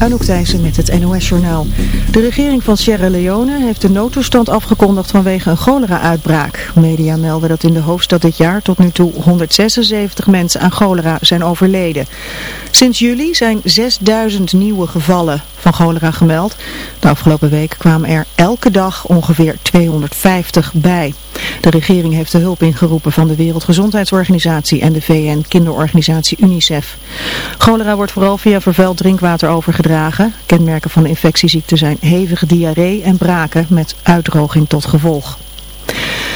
Anouk Thijssen met het NOS-journaal. De regering van Sierra Leone heeft de noodtoestand afgekondigd vanwege een cholera-uitbraak. Media melden dat in de hoofdstad dit jaar tot nu toe 176 mensen aan cholera zijn overleden. Sinds juli zijn 6000 nieuwe gevallen van cholera gemeld. De afgelopen week kwamen er elke dag ongeveer 250 bij. De regering heeft de hulp ingeroepen van de Wereldgezondheidsorganisatie en de VN-kinderorganisatie UNICEF. Cholera wordt vooral via vervuild drinkwater overgedragen. Kenmerken van de infectieziekte zijn hevige diarree en braken met uitdroging tot gevolg.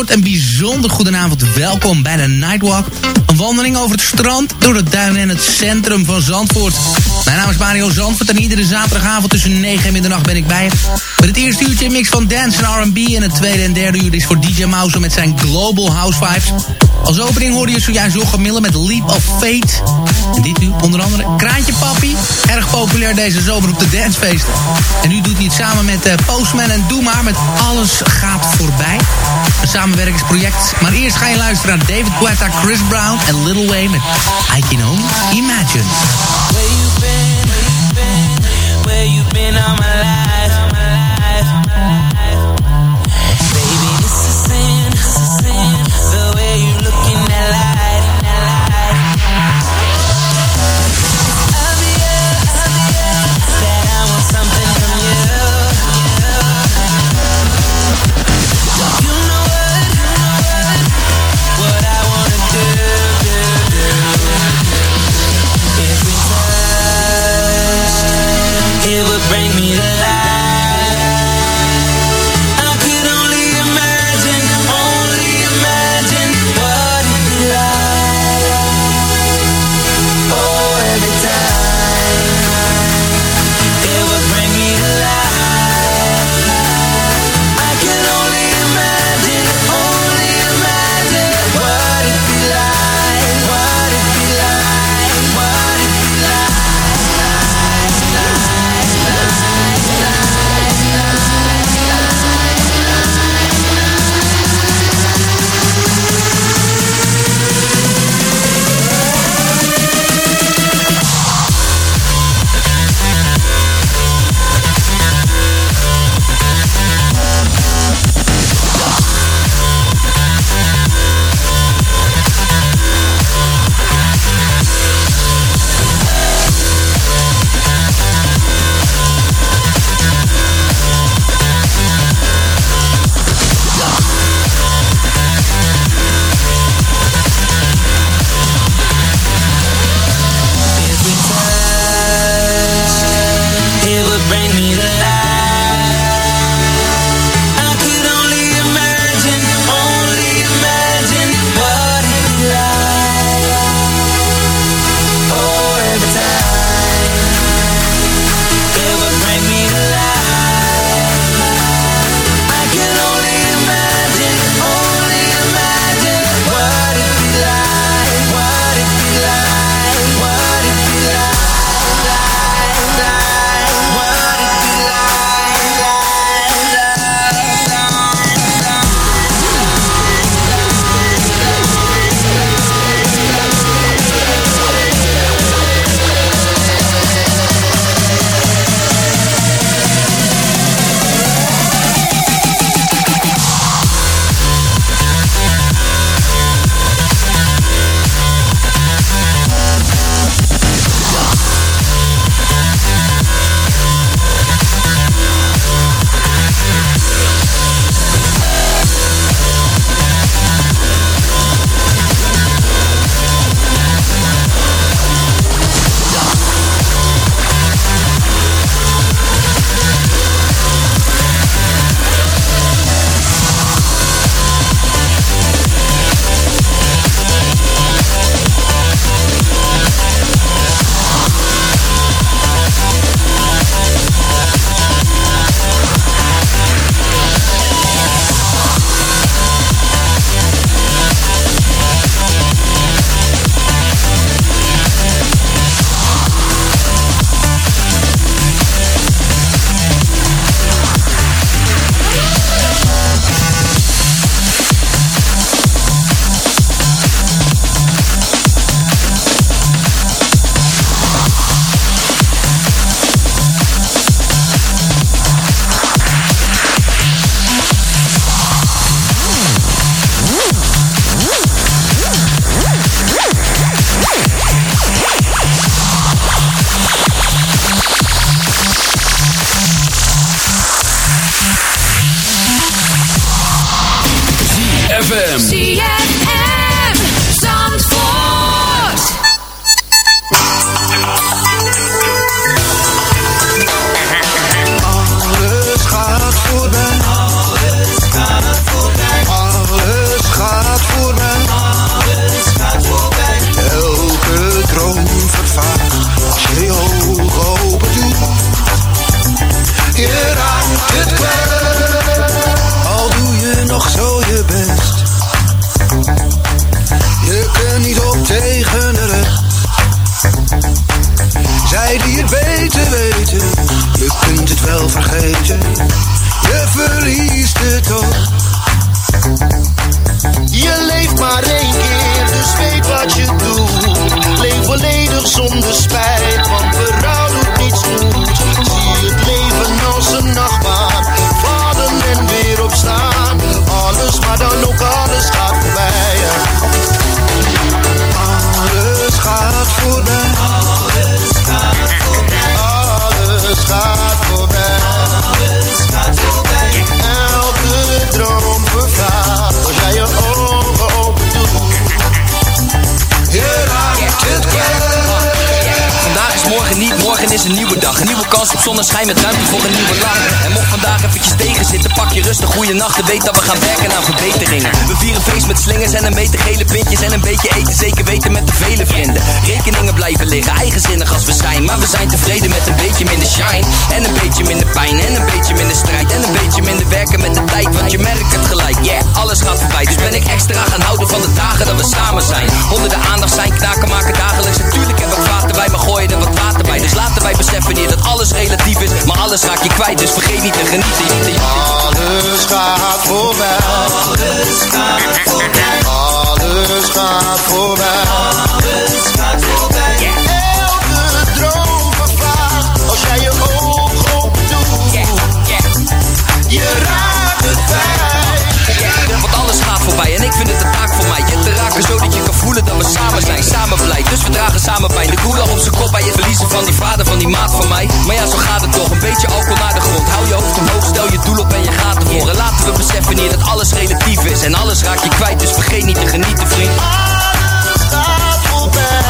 Zandvoort. Een bijzonder goedenavond. Welkom bij de Nightwalk. Een wandeling over het strand, door het duin en het centrum van Zandvoort. Mijn naam is Mario Zandvoort en iedere zaterdagavond tussen 9 en middernacht ben ik bij. Met het eerste uurtje een mix van dance en R&B. En het tweede en derde uur is voor DJ Mouse met zijn Global House Vibes. Als opening hoorde je zojuist Jochem Miller met Leap of Fate. En dit nu onder andere Kraantje Papi. Erg populair deze zomer op de dancefeesten. En nu doet hij het samen met uh, Postman en Doe Maar met Alles Gaat Voorbij. Een samenwerkingsproject. Maar eerst ga je luisteren naar David Guetta, Chris Brown en Little Wayne met I Can Imagine. Where you been? Where you been all my life? Je kunt het wel vergeten. Je verliest het toch. Je leeft maar één keer, dus weet wat je doet. Leef volledig zonder spijt, want berouw morgen is een nieuwe dag. Een nieuwe kans op zonneschijn met ruimte voor een nieuwe lach. En mocht vandaag eventjes tegenzitten, pak je rustig goede nacht. En weet dat we gaan werken aan verbeteringen. We vieren feest met slingers en een meter gele pintjes. En een beetje eten, zeker weten met de vele vrienden. Rekeningen blijven liggen, eigenzinnig als we zijn. Maar we zijn tevreden met een beetje minder shine. En een beetje minder pijn, en een beetje minder strijd. En een beetje minder werken met de tijd, want je merkt het gelijk. Yeah, alles gaat voorbij. Dus ben ik extra gaan houden van de dagen dat we samen zijn. Onder de aandacht zijn, knaken maken dagelijks. Natuurlijk hebben we water bij, maar gooien er wat water bij. Dus laten wij beseffen hier dat alles relatief is. Maar alles raak je kwijt, dus vergeet niet te genieten. Alles gaat voorbij. Alles gaat voorbij. Alles gaat voorbij. Alles gaat voorbij. Elke droom vervaagt als jij je ogen open doet. Je raakt het kwijt. Want alles gaat voorbij en ik vind het een taak voor mij. Je te raken maat van mij. Maar ja, zo gaat het toch. Een beetje alcohol naar de grond. Hou je hoofd omhoog, stel je doel op en je gaat ervoor. En laten we beseffen hier dat alles relatief is. En alles raak je kwijt, dus vergeet niet te genieten, vriend. Alles gaat voorbij.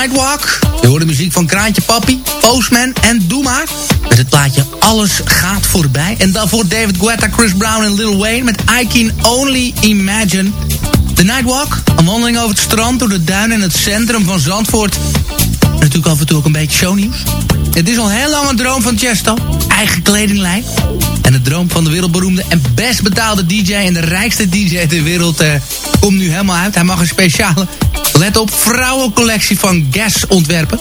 Nightwalk. Je hoort de muziek van Kraantje Papi, Postman en Doe Maar. Met het plaatje Alles gaat voorbij. En daarvoor David Guetta, Chris Brown en Lil Wayne met I Can Only Imagine. The Nightwalk, een wandeling over het strand door de duinen en het centrum van Zandvoort. Natuurlijk af en toe ook een beetje shownieuws. Het is al heel lang een droom van Chesto. Eigen kledinglijn. En de droom van de wereldberoemde en best betaalde DJ... en de rijkste DJ ter wereld eh, komt nu helemaal uit. Hij mag een speciale, let op, vrouwencollectie van Guess ontwerpen.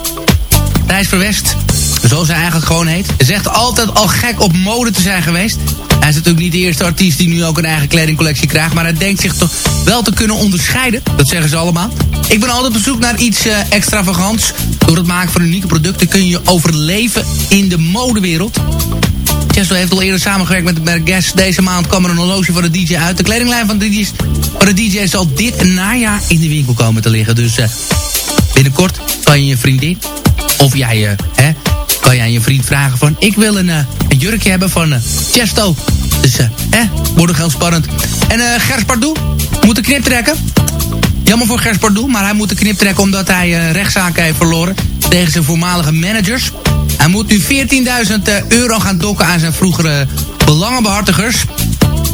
Thijs Verwest, zoals hij eigenlijk gewoon heet... echt altijd al gek op mode te zijn geweest. Hij is natuurlijk niet de eerste artiest die nu ook een eigen kledingcollectie krijgt... maar hij denkt zich toch wel te kunnen onderscheiden. Dat zeggen ze allemaal. Ik ben altijd op zoek naar iets eh, extravagants. Door het maken van unieke producten kun je overleven in de modewereld. Chesto heeft al eerder samengewerkt met het merk Guess. Deze maand kwam er een horloge van de DJ uit. De kledinglijn van de DJ's, de DJ zal dit najaar in de winkel komen te liggen. Dus eh, binnenkort kan je je vriendin of jij, eh, hè, kan jij je vriend vragen van... ik wil een, eh, een jurkje hebben van Chesto. Dus, hè, wordt nog heel spannend. En Gers Pardoel moet de knip trekken. Jammer voor Gers Pardoel, maar hij moet de knip trekken... omdat hij rechtszaken heeft verloren tegen zijn voormalige managers. Hij moet nu 14.000 euro gaan dokken aan zijn vroegere belangenbehartigers.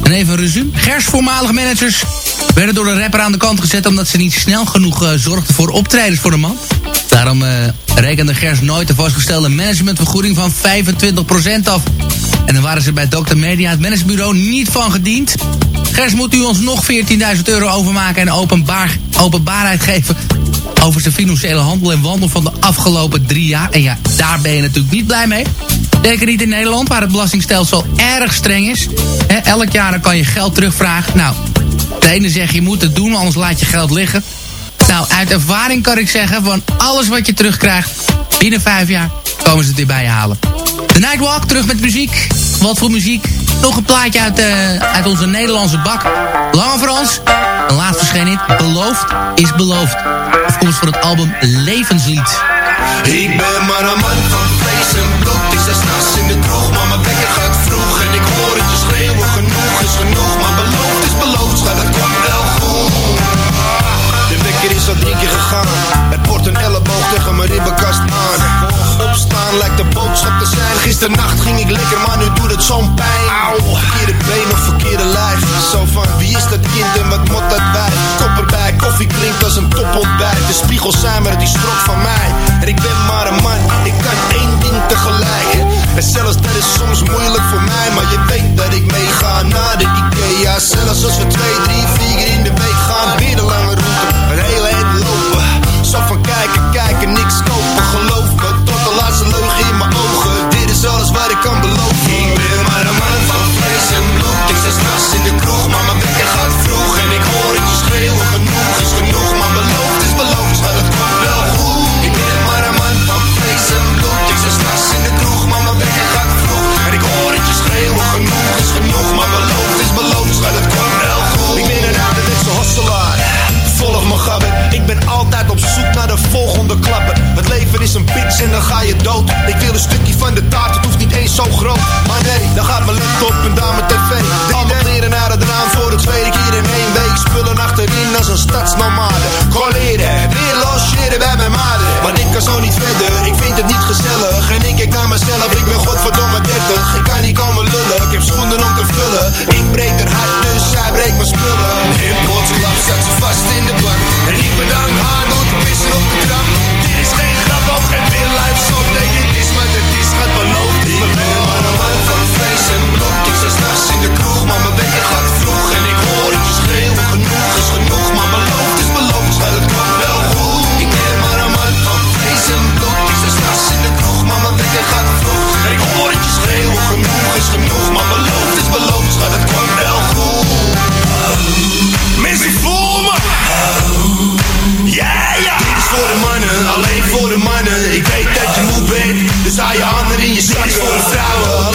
En even een resume. Gers voormalige managers werden door de rapper aan de kant gezet... omdat ze niet snel genoeg eh, zorgden voor optredens voor de man. Daarom eh, rekende Gers nooit de vastgestelde managementvergoeding van 25% af. En dan waren ze bij Dr. Media, het managementbureau, niet van gediend. Gers moet u ons nog 14.000 euro overmaken en openbaar, openbaarheid geven over zijn financiële handel en wandel van de afgelopen drie jaar. En ja, daar ben je natuurlijk niet blij mee. Zeker niet in Nederland, waar het belastingstelsel erg streng is. Elk jaar kan je geld terugvragen. Nou, de ene zegt je moet het doen, anders laat je geld liggen. Nou, uit ervaring kan ik zeggen, van alles wat je terugkrijgt, binnen vijf jaar komen ze het weer bij je halen. De Nightwalk, terug met muziek. Wat voor muziek? Nog een plaatje uit, eh, uit onze Nederlandse bak. Lange Frans. Een laatste verscheen in. Beloofd is beloofd. Afkomst voor het album Levenslied. Ik ben maar een man van vlees en bloed. Ik sta s'nachts in de droog, maar mijn wekker gaat vroeg. En ik hoor het je schreeuwen, genoeg is genoeg. Maar beloofd is beloofd, schat, dat komt wel goed. De wekker is al drie keer gegaan. Het wordt een elleboog tegen mijn ribbenkast aan gaan lijkt de boodschap te zijn. Gisternacht ging ik lekker, maar nu doet het zo'n pijn. Auw. Verkeerde been of verkeerde lijf. Zo van, wie is dat kind en wat mot dat wij? Kop erbij, koffie klinkt als een topontbijt. De spiegels zijn maar die strok van mij. En ik ben maar een man, ik kan één ding tegelijk. En zelfs kan zo niet verder, ik vind het niet gezellig. En ik kijk naar mezelf, ik ben godverdomme 30 Ik kan niet komen lullen, ik heb schoenen om te vullen. Ik breek haar hart, dus zij breekt mijn spullen. In lang, zet ze vast in de plak. En ik bedank desire, honor in your stripes for the.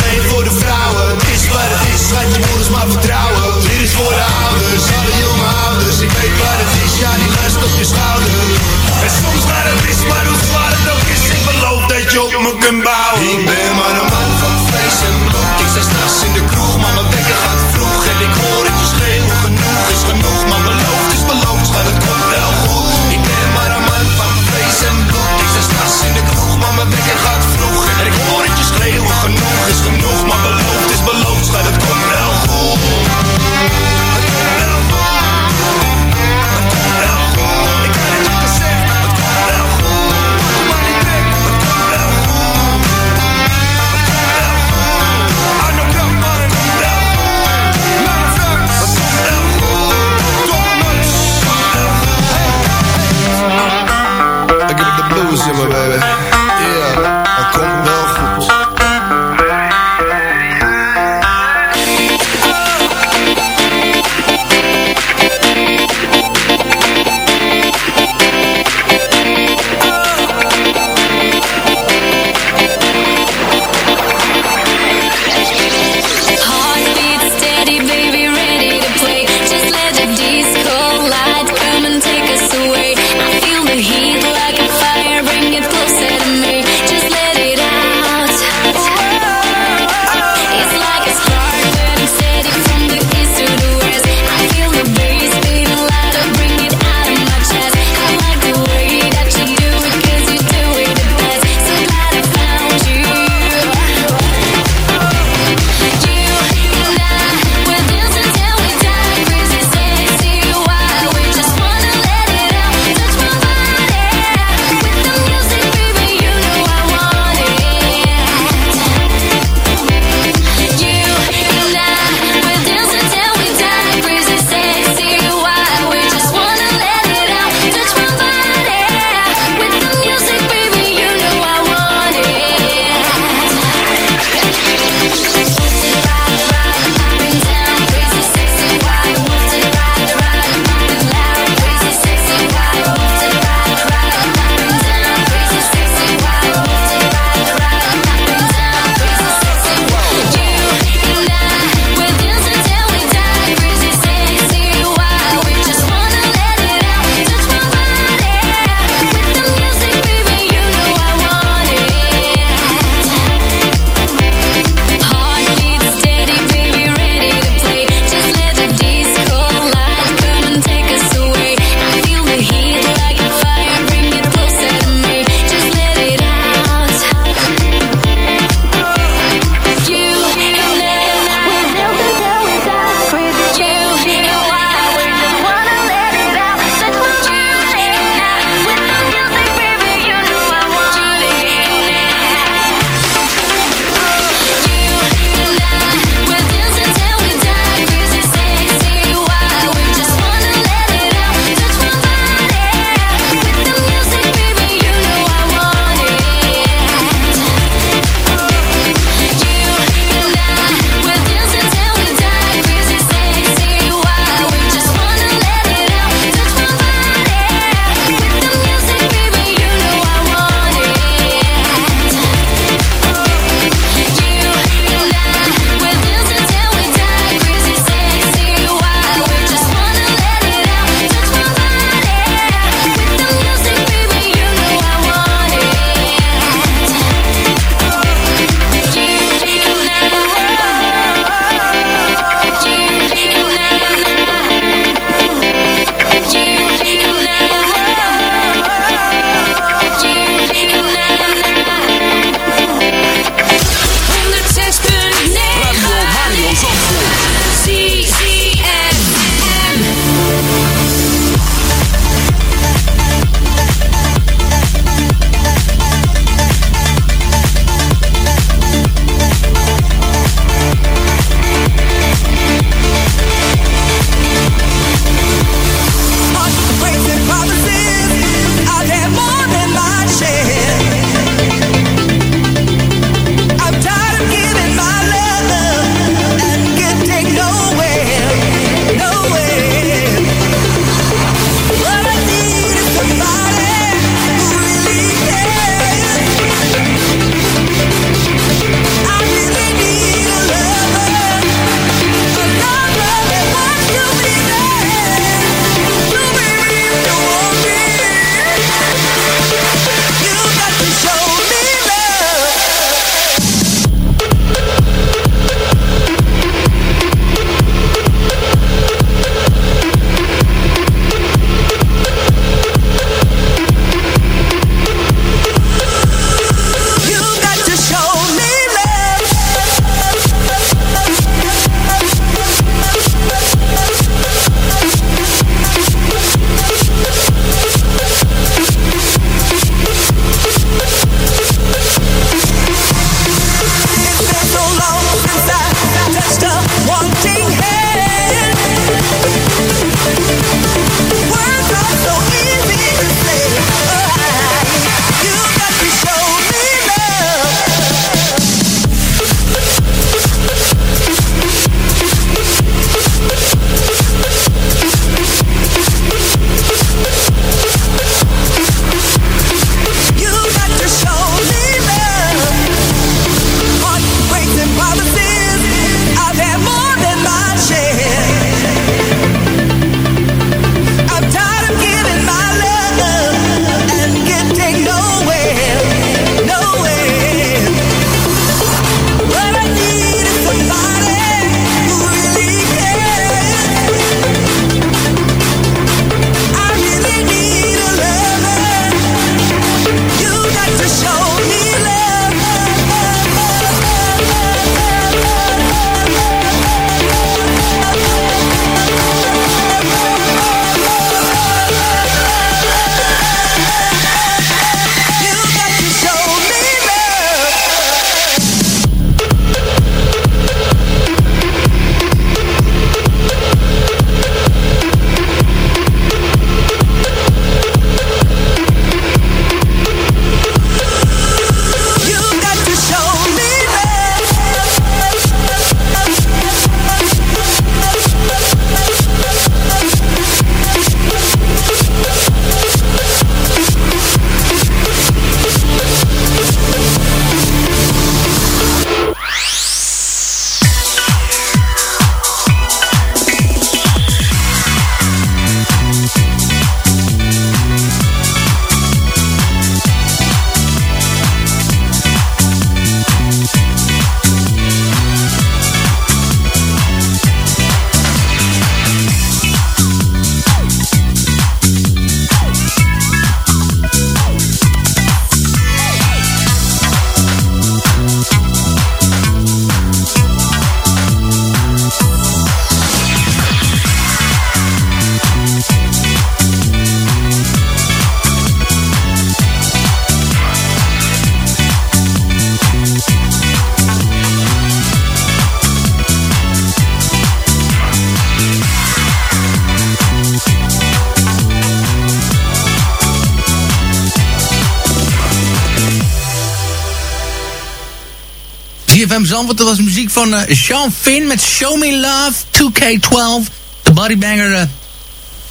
Zandvoort. Dat was muziek van uh, Sean Finn met Show Me Love 2K12. De bodybanger uh,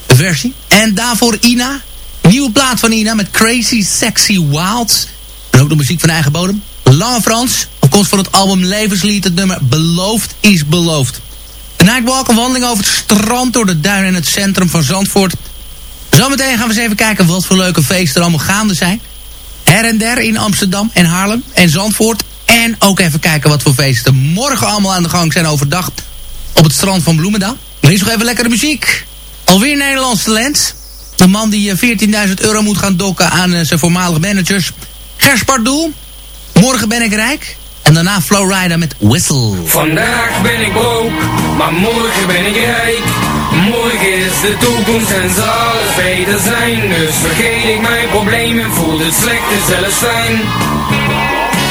versie. En daarvoor Ina. Nieuwe plaat van Ina met Crazy Sexy Wild. En ook de muziek van eigen bodem. Lange Frans. Afkomst van het album Levenslied. Het nummer Beloofd is Beloofd. De Nightwalk, een wandeling over het strand door de duinen in het centrum van Zandvoort. Zometeen gaan we eens even kijken wat voor leuke feesten er allemaal gaande zijn. Her en der in Amsterdam en Haarlem en Zandvoort. En ook even kijken wat voor feesten morgen allemaal aan de gang zijn overdag. Op het strand van Bloemendaal. Is nog even lekkere muziek. Alweer Nederlands talent. Een man die 14.000 euro moet gaan dokken aan uh, zijn voormalige managers. Gers. Morgen ben ik rijk. En daarna Flowrider met Whistle. Vandaag ben ik broke, maar morgen ben ik rijk. Morgen is de toekomst en zal alles beter zijn. Dus vergeet ik mijn problemen, voel het slecht en zelfs fijn.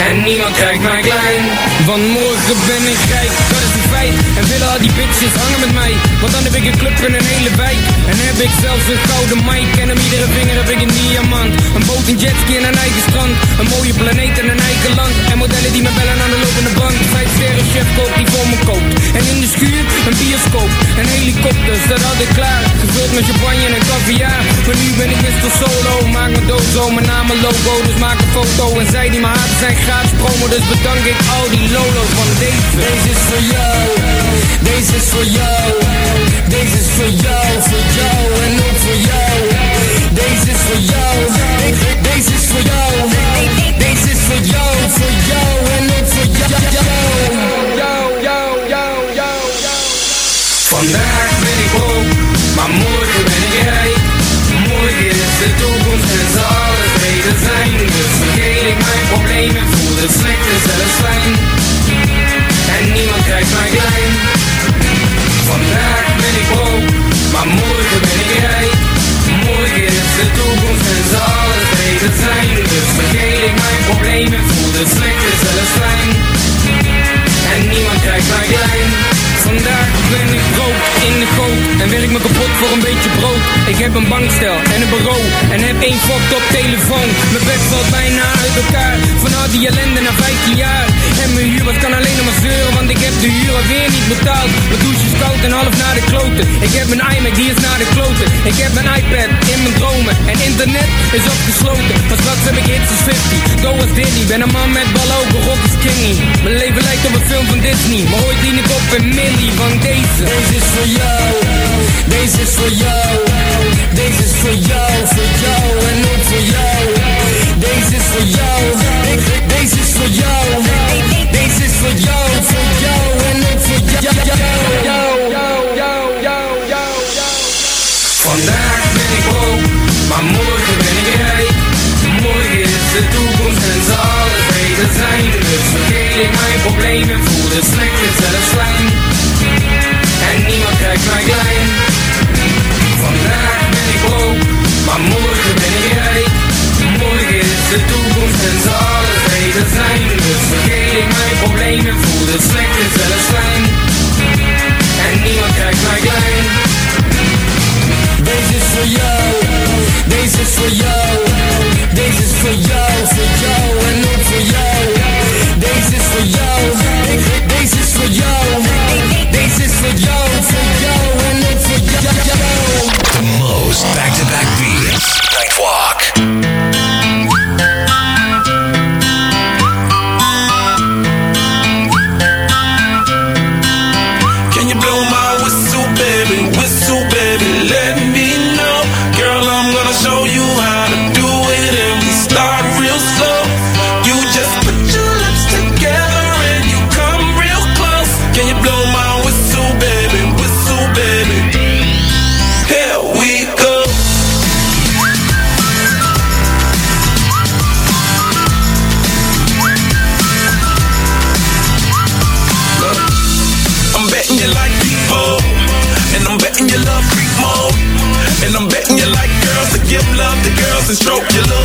En niemand krijgt mij klein. Van morgen ben ik rijk, dat is een feit. En willen al die bitches hangen met mij. Want dan heb ik een club in een hele wijk. En heb ik zelfs een gouden mic. En om iedere vinger heb ik een diamant. Een boot, een jetski en een eigen strand. Een mooie planeet en een eigen land. En modellen die me bellen aan de lopende band. Vijf sterren chef koopt die voor me koopt En in de schuur een bioscoop. En helikopters, dat had ik klaar. Gevuld met champagne en caviar. Maar nu ben ik Mr. Solo. Maak mijn dozo, mijn naam en logo. Dus maak een foto en zij die mijn haat zijn gratis promo Dus bedank ik al die lolo's van deze. Deze is voor jou Deze is voor jou Deze is voor jou, voor jou en ook voor jou. Deze is voor jou Deze is voor jou Deze is voor jou, voor jou en ook voor jou. Jou, jou, Vandaag ben ik broke, maar morgen ben rijk. Morgen is de toekomst en zal beter zijn Dus vergeet ik mijn problemen, voel het slecht en zelfs fijn En niemand krijgt mij klein. Vandaag ben ik broke, maar morgen ben ik rijk. Morgen is de toekomst en zal alles beter zijn. Dus vergeet ik mijn problemen, voel het slecht en zelfs fijn En niemand krijgt mij klein Ben ik brood in de goot En werk me kapot voor een beetje brood? Ik heb een bankstel en een bureau En heb één fucked op telefoon. Mijn bed valt bijna uit elkaar Van al die ellende na 15 jaar. En mijn huur wat kan alleen nog maar zeuren Want ik heb de huur alweer niet betaald. Mijn douche is koud en half naar de kloten. Ik heb een iMac die is naar de kloten. Ik heb een iPad in mijn dromen En internet is opgesloten. Maar straks heb ik hits als 50 Go als Diddy, ben een man met ballen ook rock is kingy Mijn leven lijkt op een film van Disney Maar ooit dien ik op een millie van deze. Deze is voor jou. Deze is voor jou. Deze is voor jou, voor jou en ook voor jou. Deze is voor jou. Deze is voor jou. Deze is voor jou, voor jou en ook voor jou. Vandaag ben ik broke, maar morgen ben ik rijk Morgen is de toekomst en zal alles beter zijn. Dus vergeet ik mijn problemen, voel het slecht en zelfs fijn En niemand krijgt mij klein Vandaag ben ik broke, maar morgen ben ik rijk Morgen is de toekomst en zal alles beter zijn. Dus vergeet ik mijn problemen, voel het slecht en zelfs fijn En niemand krijgt mij klein Deze is voor jou, deze is voor jou Deze is voor jou, voor jou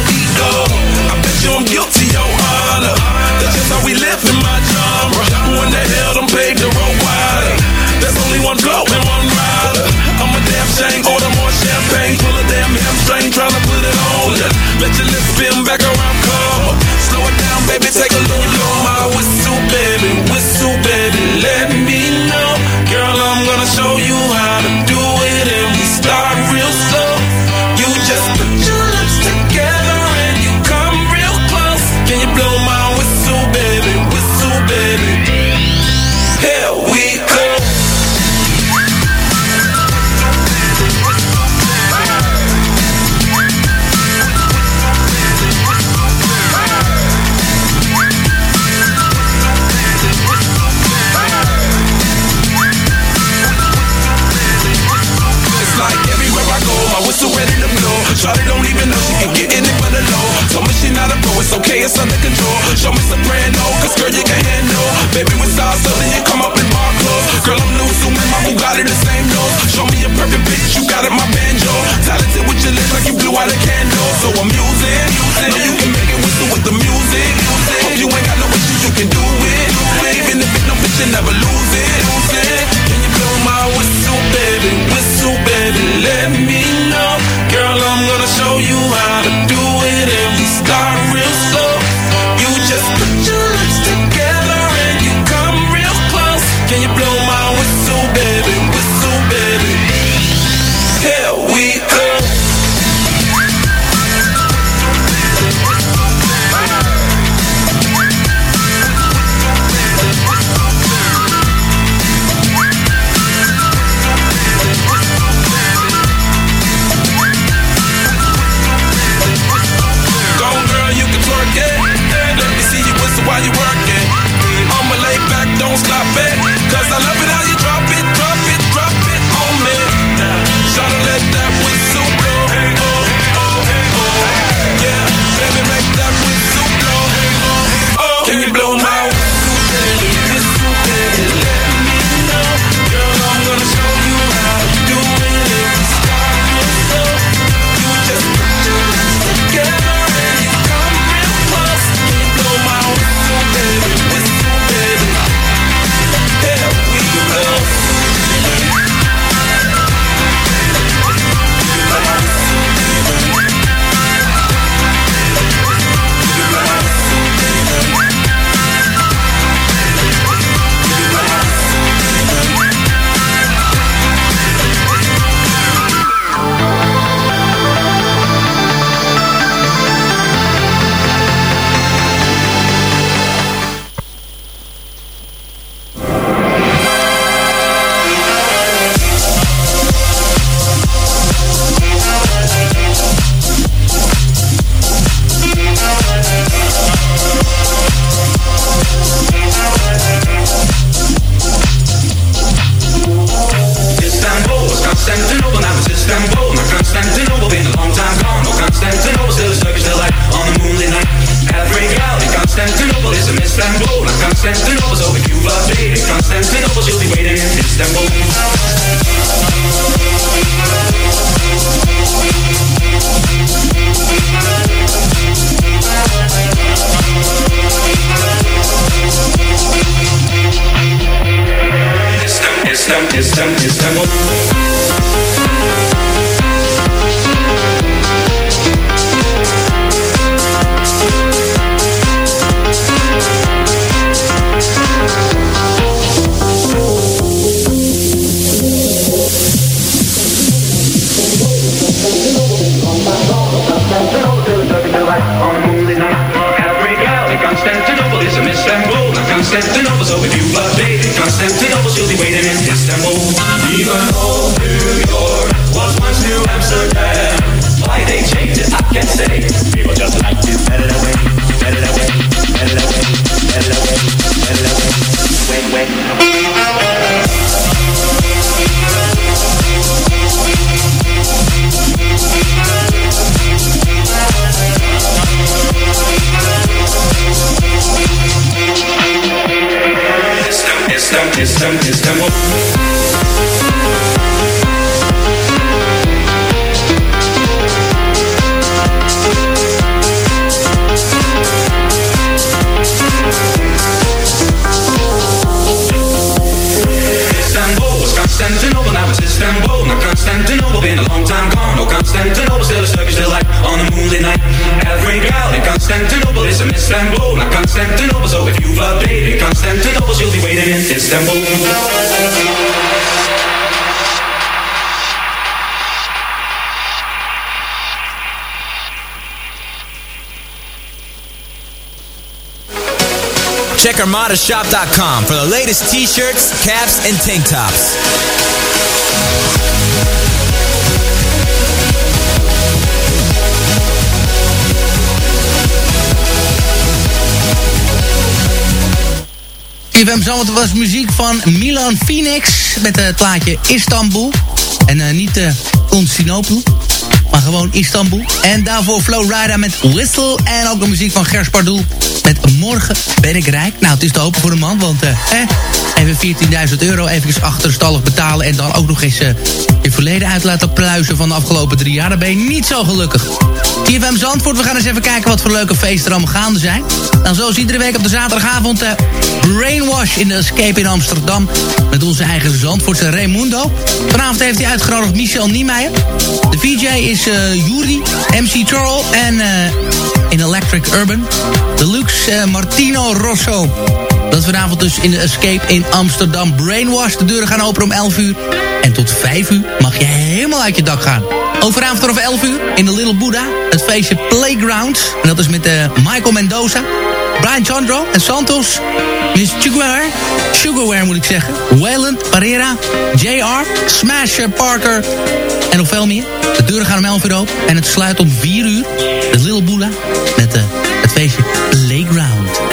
ego. I bet you I'm guilty, your honor. That's just how we live in my genre. Who in the hell done paved the road wider? There's only one blow and one rider. I'm a damn shame, order more champagne, pull a damn hamstring, tryna put it on. Let your lips spin back around, come. Slow it down, baby, take a little okay, it's under control. Show me soprano, cause girl, you can handle. Baby, we saw something, you come up in my clothes. Girl, I'm new, so my Bugatti the same nose. Show me a perfect bitch, you got it, my banjo. Talented with your lips, like you blew out a candle. So I'm using, I know you can make it whistle with the music. Hope you ain't got no issues, you can do it. Even if it's no bitch, you never lose it. Can you blow my whistle, baby? Whistle, baby, let me know. Girl, I'm gonna show you how. estamos. Shop.com for the latest t-shirts, caps, and tank tops. CFM Zomer was muziek van Milan Phoenix met het plaatje Istanbul. En uh, niet eh, uh, Constantinopel maar gewoon Istanbul. En daarvoor Flowrider met Whistle. En ook de muziek van Gers Pardoel met Morgen ben ik rijk. Nou, het is te hopen voor een man, want eh, even 14.000 euro even achterstallig betalen... en dan ook nog eens eh, je verleden uit laten pluizen van de afgelopen drie jaar. Dan ben je niet zo gelukkig. TFM Zandvoort, we gaan eens even kijken wat voor leuke feesten er allemaal gaande zijn. Nou, zoals iedere week op de zaterdagavond... Uh, Brainwash in de Escape in Amsterdam... met onze eigen Zandvoortse Raimundo. Vanavond heeft hij uitgenodigd Michel Niemeyer. De VJ is uh, Yuri, MC Charles en uh, in Electric Urban. Deluxe uh, Martino Rosso. Dat vanavond dus in de Escape in Amsterdam. Brainwash, de deuren gaan open om 11 uur. En tot 5 uur mag je helemaal uit je dak gaan. Overavond vanaf 11 uur in de Little Buddha. Het feestje Playground. En dat is met uh, Michael Mendoza. Brian Chandro en Santos. Miss Sugarware. Sugarware moet ik zeggen. Wayland, Pereira, JR, Smasher, Parker en nog veel meer. De deuren gaan om 11 uur open. En het sluit om 4 uur. De Little Buddha met uh, het feestje Playground.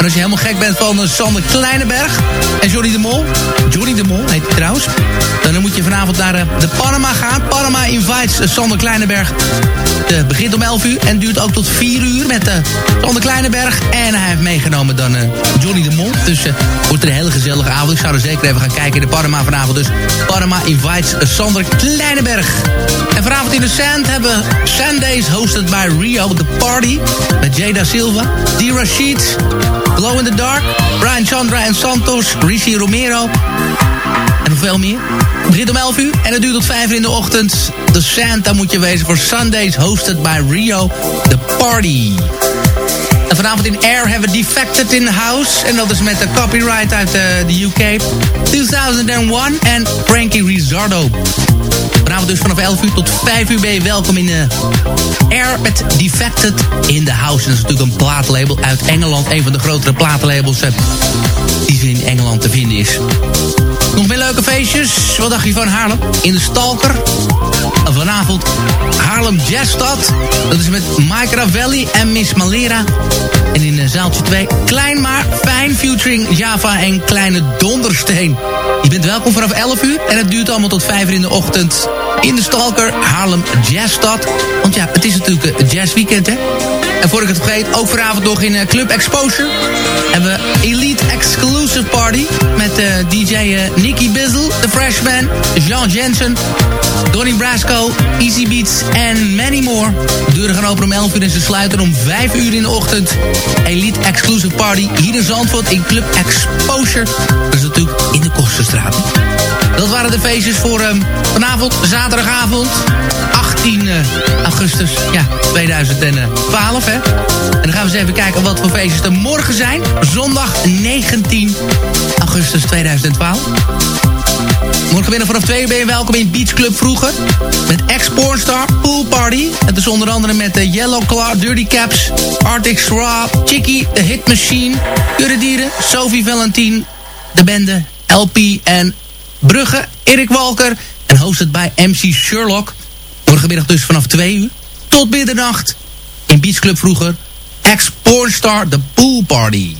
En als je helemaal gek bent van uh, Sander Kleineberg en Johnny de Mol. Johnny de Mol heet hij trouwens. Dan moet je vanavond naar uh, de Panama gaan. Panama invites uh, Sander Kleineberg. Het begint om 11 uur en duurt ook tot 4 uur met Sander Kleineberg. En hij heeft meegenomen dan Johnny de Mol. Dus wordt er een hele gezellige avond. Ik zou er zeker even gaan kijken in de Panama vanavond. Dus Panama invites Sander Kleineberg. En vanavond in de Sand hebben we Sundays hosted by Rio. The Party met Jada Silva. D. Rashid. Glow in the Dark, Brian Chandra en Santos, Rishi Romero en nog veel meer. Het begint om 11 uur en het duurt tot 5 uur in de ochtend. De Santa moet je wezen voor Sundays, hosted by Rio, The Party. En vanavond in Air hebben we Defected in the House. En dat is met de copyright uit uh, de UK. 2001 en Frankie Rizzardo. Vanavond dus vanaf 11 uur tot 5 uur ben welkom in uh, Air met Defected in the House. En dat is natuurlijk een plaatlabel uit Engeland. Een van de grotere plaatlabels uh, die in Engeland te vinden is. Nog meer leuke feestjes. Wat dacht je van Haarlem? In de Stalker. Vanavond Haarlem Jazzstad. Dat is met Mike Ravelli en Miss Malera. En in uh, zaaltje 2 Klein maar fijn featuring Java en Kleine Dondersteen. Je bent welkom vanaf 11 uur. En het duurt allemaal tot 5 uur in de ochtend. In de Stalker Haarlem Jazzstad. Want ja, het is natuurlijk een jazzweekend hè. En voor ik het vergeet, ook vanavond nog in uh, Club Exposure... hebben we Elite Exclusive Party... met uh, DJ uh, Nicky Bizzle, The Freshman, Jean Jensen... Donny Brasco, Easy Beats en many more. De deuren gaan open om 11 uur en ze sluiten om 5 uur in de ochtend. Elite Exclusive Party hier in Zandvoort in Club Exposure. Dat is natuurlijk in de Kosterstraat. Dat waren de feestjes voor um, vanavond, zaterdagavond, 18 uh, augustus ja, 2012. Hè? En dan gaan we eens even kijken wat voor feestjes er morgen zijn. Zondag 19 augustus 2012. Morgen binnen vanaf 2 uur ben je welkom in Beach Club Vroeger. Met ex-pornstar Pool Party. Het is onder andere met de Yellow Claw, Dirty Caps, Arctic Straw, Chicky, The Hit Machine, Dieren, Sophie Valentin, de bende, LP en Brugge, Erik Walker en hosted bij MC Sherlock. Morgenmiddag dus vanaf 2 uur tot middernacht in Beach Club Vroeger. Ex-pornstar The Pool Party.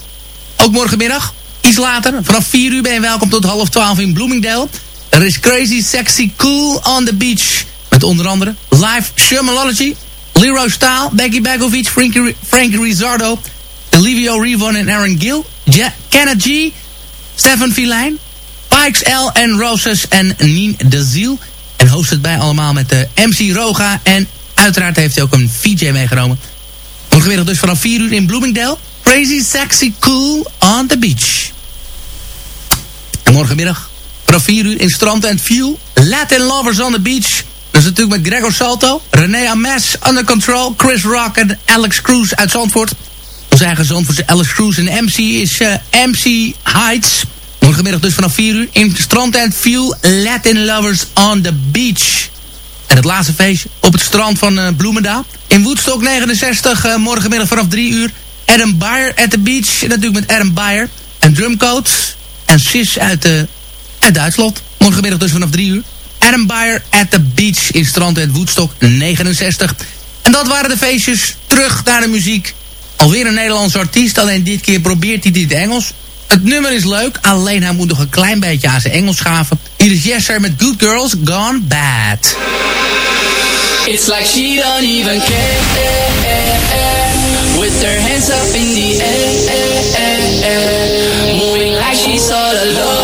Ook morgenmiddag, iets later, vanaf 4 uur ben je welkom tot half 12 in Bloomingdale. Er is Crazy Sexy Cool on the Beach. Met onder andere Live Shermanology, Leroy Staal, Becky Begovic, Frankie, Frankie Rizzardo, Olivio Rivon en Aaron Gill, ja Kenneth G, Stefan Pikes L en Roses en Nien de Ziel. En hosted bij allemaal met de MC Roga. En uiteraard heeft hij ook een VJ meegenomen. Morgenmiddag dus vanaf 4 uur in Bloomingdale. Crazy Sexy Cool on the Beach. En morgenmiddag vanaf 4 uur in Strand and View. Latin Lovers on the Beach. Dat is natuurlijk met Gregor Salto, René Ames, Under Control, Chris Rock en Alex Cruz uit Zandvoort. Onze eigen Zandvoortse Alex Cruz en MC is uh, MC Heights. Morgenmiddag dus vanaf 4 uur in Strand and View. Latin Lovers on the Beach. En het laatste feestje op het strand van uh, Bloemendaal. In Woodstock 69, uh, morgenmiddag vanaf 3 uur. Adam Beyer at the beach. Natuurlijk met Adam Beyer. En drumcoach. En Sis uit, uh, uit Duitsland. Morgenmiddag dus vanaf 3 uur. Adam Beyer at the beach in strand en Woodstock 69. En dat waren de feestjes. Terug naar de muziek. Alweer een Nederlandse artiest. Alleen dit keer probeert hij dit Engels. Het nummer is leuk, alleen hij moet nog een klein beetje aan zijn Engels schaven. Hier is Yesser met Good Girls Gone Bad. It's like she don't even care. With her hands up in the air, moving like she's all alone,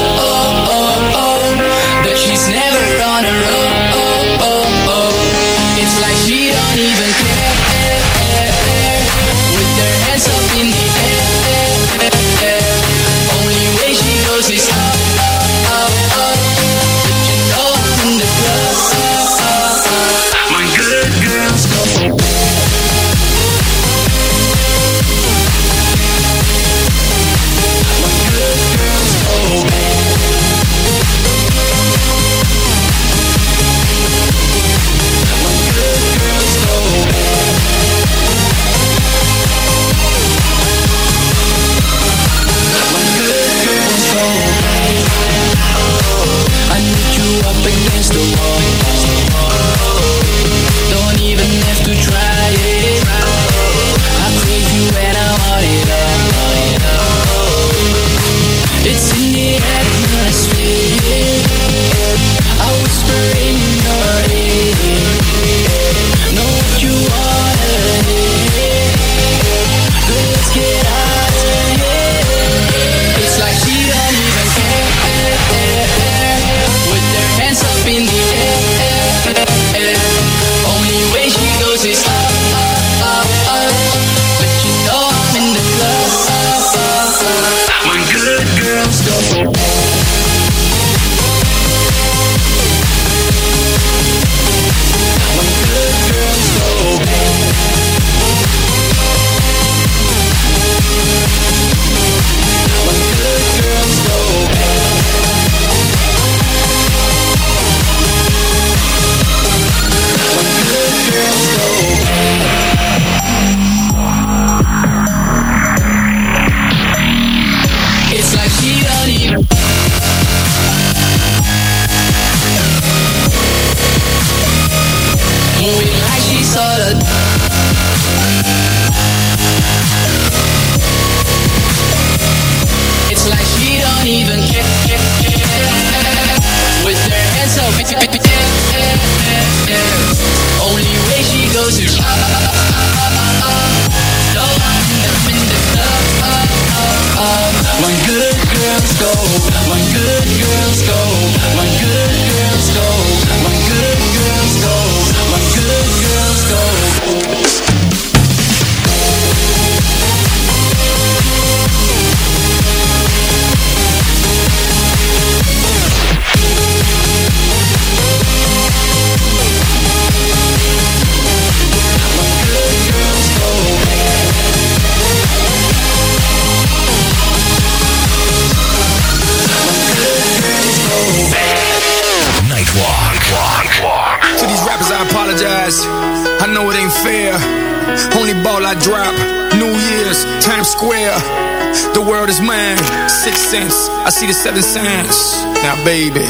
Cents. I see the seven cents. Now, baby,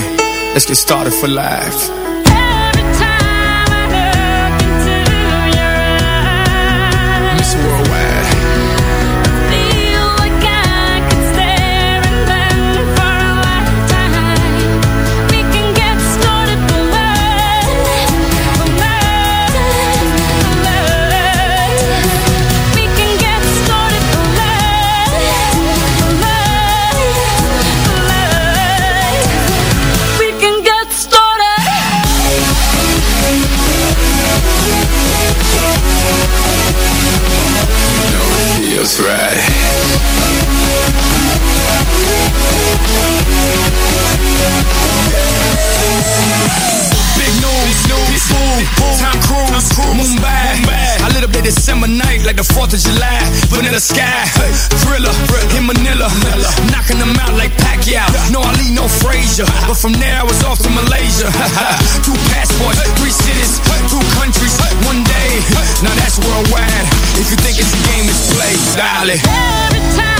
let's get started for life. Feels right. Like the 4th of July. Vanilla Sky, Thriller, in Manila. Knocking them out like Pacquiao. No Ali, no Frazier. But from there I was off to Malaysia. two passports, three cities, two countries, one day. Now that's worldwide. If you think it's a game, it's play. It. Every time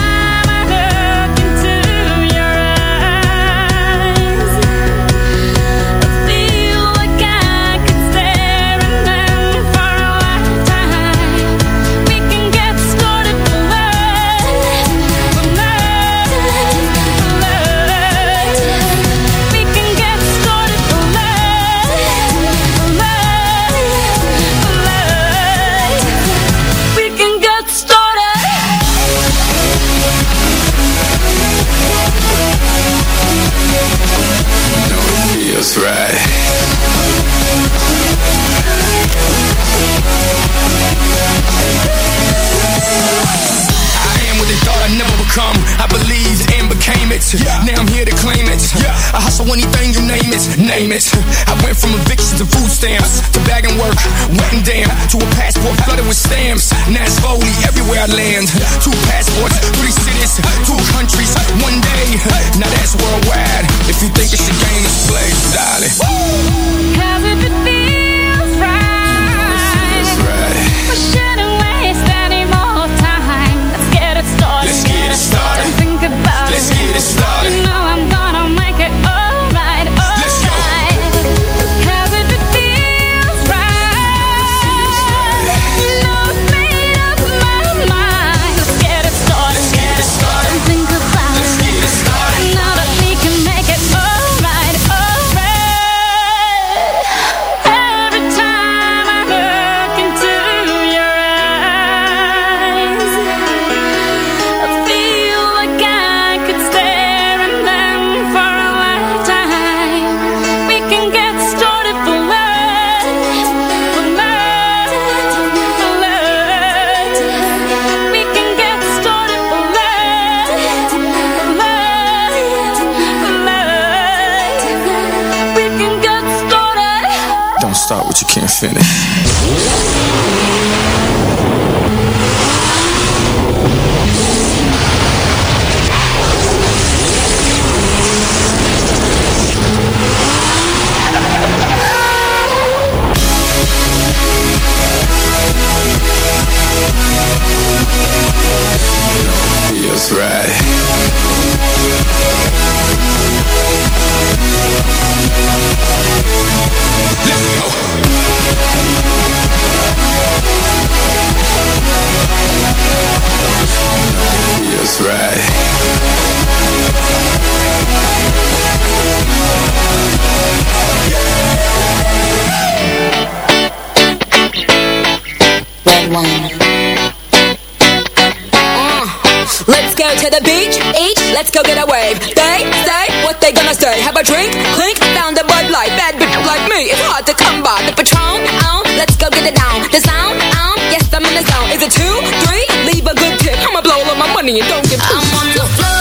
just right. I am what they thought I never would come. I believe it. Now I'm here to claim it. Yeah. I hustle anything you name it, name it. I went from evictions to food stamps to bagging work, wet and damn, to a passport flooded with stamps. Now it's slowly everywhere I land. Two passports, three cities, two countries, one day. Now that's worldwide. If you think it's a game, it's play, darling. Cause if it feels right, we shouldn't waste any more time. Let's get it started. Let's get it started. It. get it started. In the zone. Is it two, three? Leave a good tip. I'ma blow all of my money and don't give two I'm on the floor.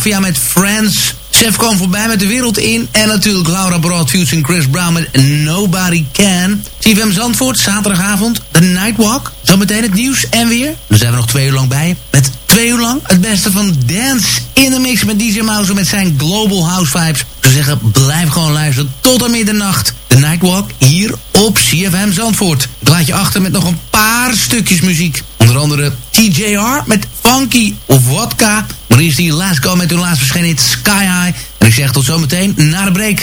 Mafia met Friends. Chef kwam voorbij met de wereld in. En natuurlijk Laura Broad featuring Chris Brown met Nobody Can. CFM Zandvoort, zaterdagavond, de Nightwalk. Zometeen het nieuws en weer. Dan zijn we nog twee uur lang bij. Met twee uur lang het beste van dance in de mix met DJ Mouse met zijn Global House Vibes. Zou zeggen, blijf gewoon luisteren tot aan middernacht. De Nightwalk hier op CFM Zandvoort. Ik laat je achter met nog een paar stukjes muziek. Onder andere TJR met Funky of Vodka. Eerst die Last Go met hun laatst verschenen Sky High. En ik zeg tot zometeen na de break.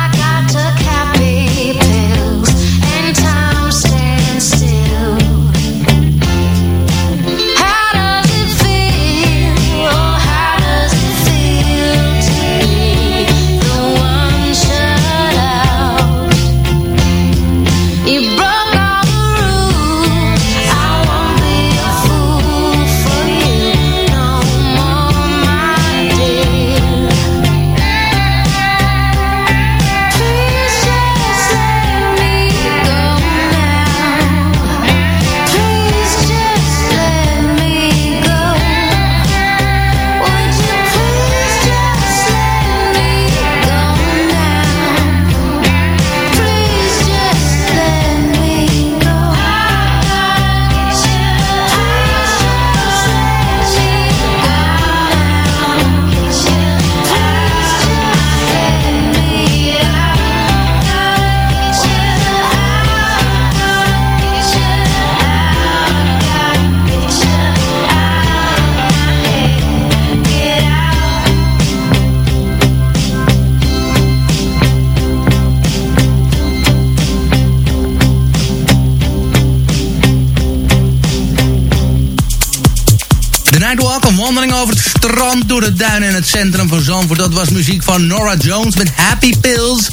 strand door de duinen en het centrum van Zandvoort. Dat was muziek van Nora Jones met Happy Pills.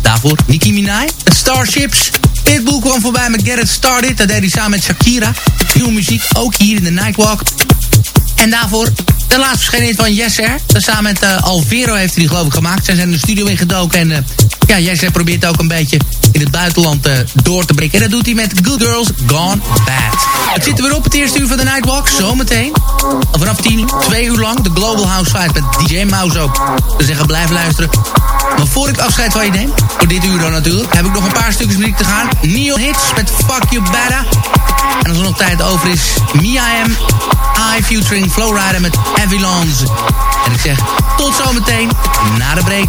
Daarvoor Nicki Minaj met Starships. Pitbull kwam voorbij met Get It Started. Dat deed hij samen met Shakira. Nieuwe muziek, ook hier in de Nightwalk. En daarvoor de laatste verschenen van Yeser. Samen met eh, Alvero heeft hij die geloof ik gemaakt. Zij zijn de studio ingedoken en... eh, ja, probeert ook een beetje in het buitenland eh, door te breken. En dat doet hij met Good Girls Gone Bad. Het zit er weer op, het eerste uur van de Nightwalk. Zometeen. Vanaf 10 uur, twee uur lang, de Global House Fight met DJ Mouse ook. Dus zeggen, blijf luisteren. Maar voor ik afscheid van je neem, voor dit uur dan natuurlijk... heb ik nog een paar stukjes muziek te gaan. Neil Hits met Fuck You Better. En als er nog tijd over is, Mia M. I featuring Flowrider met en Avalanche. En ik zeg tot zometeen na de break.